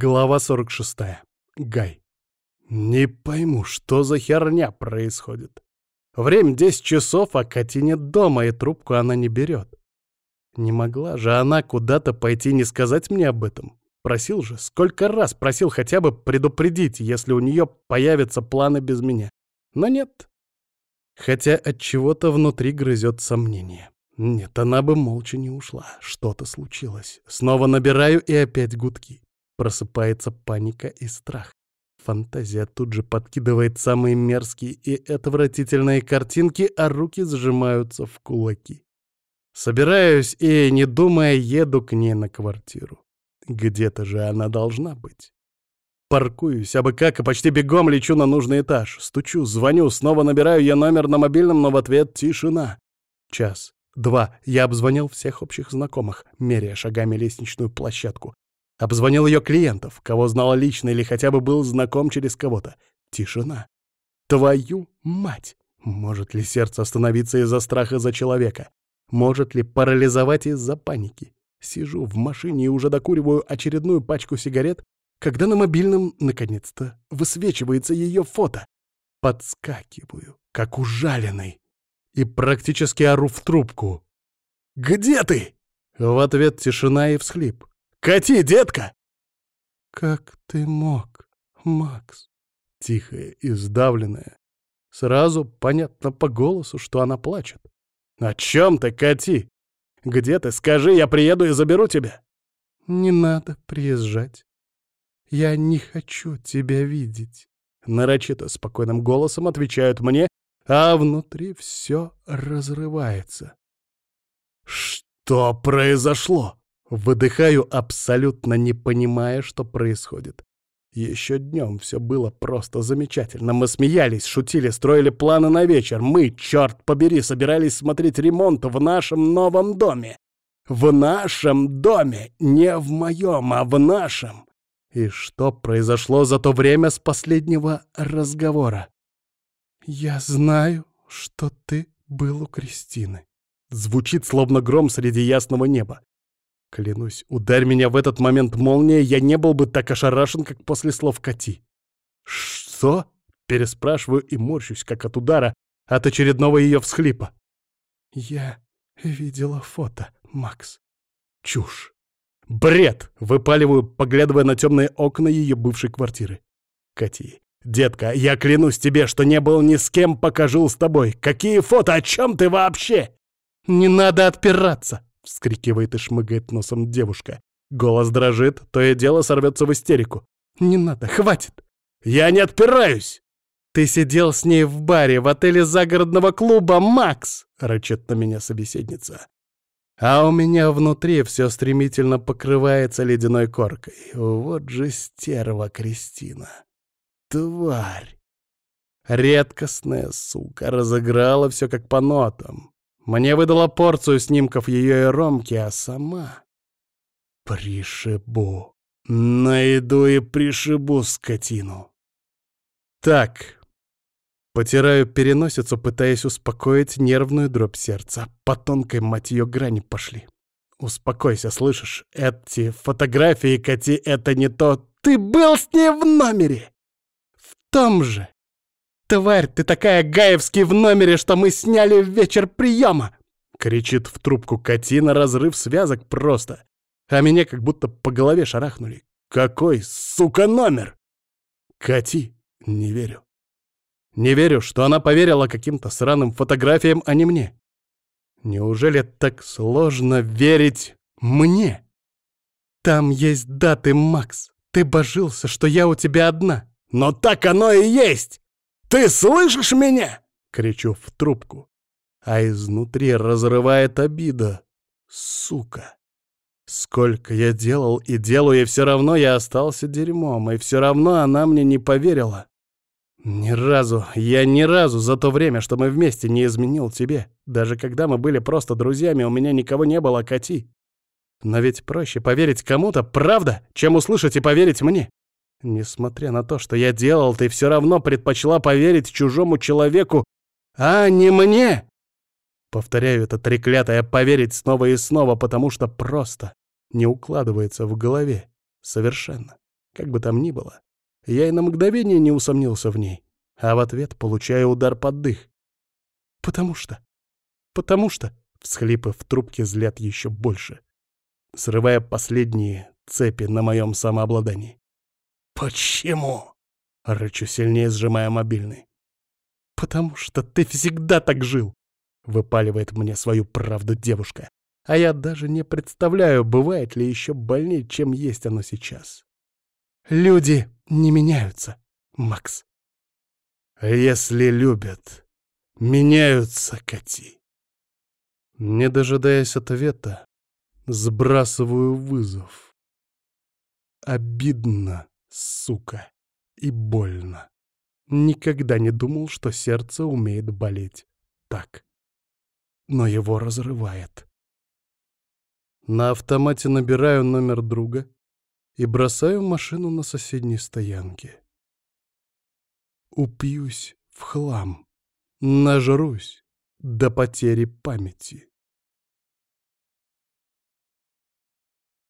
Глава 46. Гай. Не пойму, что за херня происходит. Время 10 часов, а Кати нет дома, и трубку она не берет. Не могла же она куда-то пойти не сказать мне об этом. Просил же, сколько раз просил хотя бы предупредить, если у нее появятся планы без меня. Но нет. Хотя от чего-то внутри грызет сомнение. Нет, она бы молча не ушла. Что-то случилось. Снова набираю и опять гудки. Просыпается паника и страх. Фантазия тут же подкидывает самые мерзкие и отвратительные картинки, а руки сжимаются в кулаки. Собираюсь и, не думая, еду к ней на квартиру. Где-то же она должна быть. Паркуюсь, абы как, и почти бегом лечу на нужный этаж. Стучу, звоню, снова набираю я номер на мобильном, но в ответ тишина. Час, два, я обзвонил всех общих знакомых, меряя шагами лестничную площадку. Обзвонил ее клиентов, кого знала лично или хотя бы был знаком через кого-то. Тишина. Твою мать! Может ли сердце остановиться из-за страха за человека? Может ли парализовать из-за паники? Сижу в машине и уже докуриваю очередную пачку сигарет, когда на мобильном, наконец-то, высвечивается ее фото. Подскакиваю, как ужаленный, и практически ору в трубку. «Где ты?» В ответ тишина и всхлип. Кати, детка!» «Как ты мог, Макс?» Тихая и сдавленная. Сразу понятно по голосу, что она плачет. «О чем ты, Кати? Где ты? Скажи, я приеду и заберу тебя!» «Не надо приезжать. Я не хочу тебя видеть!» Нарочито спокойным голосом отвечают мне, а внутри все разрывается. «Что произошло?» Выдыхаю, абсолютно не понимая, что происходит. Еще днем все было просто замечательно. Мы смеялись, шутили, строили планы на вечер. Мы, черт побери, собирались смотреть ремонт в нашем новом доме. В нашем доме! Не в моем, а в нашем! И что произошло за то время с последнего разговора? «Я знаю, что ты был у Кристины». Звучит, словно гром среди ясного неба. Клянусь, ударь меня в этот момент молния, я не был бы так ошарашен, как после слов Кати. «Что?» — переспрашиваю и морщусь, как от удара, от очередного ее всхлипа. «Я видела фото, Макс». «Чушь!» «Бред!» — выпаливаю, поглядывая на темные окна ее бывшей квартиры. «Кати, детка, я клянусь тебе, что не был ни с кем, пока жил с тобой. Какие фото? О чем ты вообще?» «Не надо отпираться!» Вскрикивает и шмыгает носом девушка. Голос дрожит, то и дело сорвется в истерику. «Не надо, хватит!» «Я не отпираюсь!» «Ты сидел с ней в баре в отеле загородного клуба «Макс», — рычит на меня собеседница. А у меня внутри все стремительно покрывается ледяной коркой. Вот же стерва Кристина. Тварь! Редкостная сука разыграла все как по нотам. Мне выдала порцию снимков ее и Ромки, а сама... Пришибу. Найду и пришибу скотину. Так. Потираю переносицу, пытаясь успокоить нервную дробь сердца. По тонкой, мать ее, грани пошли. Успокойся, слышишь? Эти фотографии, Кати, это не то. Ты был с ней в номере! В том же! «Тварь, ты такая гаевский в номере, что мы сняли вечер приема!» Кричит в трубку Катина, разрыв связок просто. А меня как будто по голове шарахнули. «Какой, сука, номер?» «Кати, не верю. Не верю, что она поверила каким-то сраным фотографиям, а не мне. Неужели так сложно верить мне? Там есть даты, Макс. Ты божился, что я у тебя одна. Но так оно и есть! «Ты слышишь меня?» — кричу в трубку. А изнутри разрывает обида. Сука. Сколько я делал и делаю, и все равно я остался дерьмом, и все равно она мне не поверила. Ни разу, я ни разу за то время, что мы вместе, не изменил тебе. Даже когда мы были просто друзьями, у меня никого не было, Кати. Но ведь проще поверить кому-то, правда, чем услышать и поверить мне. Несмотря на то, что я делал, ты все равно предпочла поверить чужому человеку, а не мне. Повторяю это треклятое «поверить» снова и снова, потому что просто не укладывается в голове. Совершенно. Как бы там ни было, я и на мгновение не усомнился в ней, а в ответ получаю удар под дых. Потому что... Потому что... Всхлипы в трубке злят еще больше, срывая последние цепи на моем самообладании. «Почему?» — рычу сильнее, сжимая мобильный. «Потому что ты всегда так жил!» — выпаливает мне свою правду девушка. А я даже не представляю, бывает ли еще больнее, чем есть оно сейчас. Люди не меняются, Макс. Если любят, меняются коти. Не дожидаясь ответа, сбрасываю вызов. Обидно, сука, и больно. Никогда не думал, что сердце умеет болеть так. Но его разрывает. На автомате набираю номер друга и бросаю машину на соседней стоянке. Упьюсь в хлам, нажрусь до потери памяти.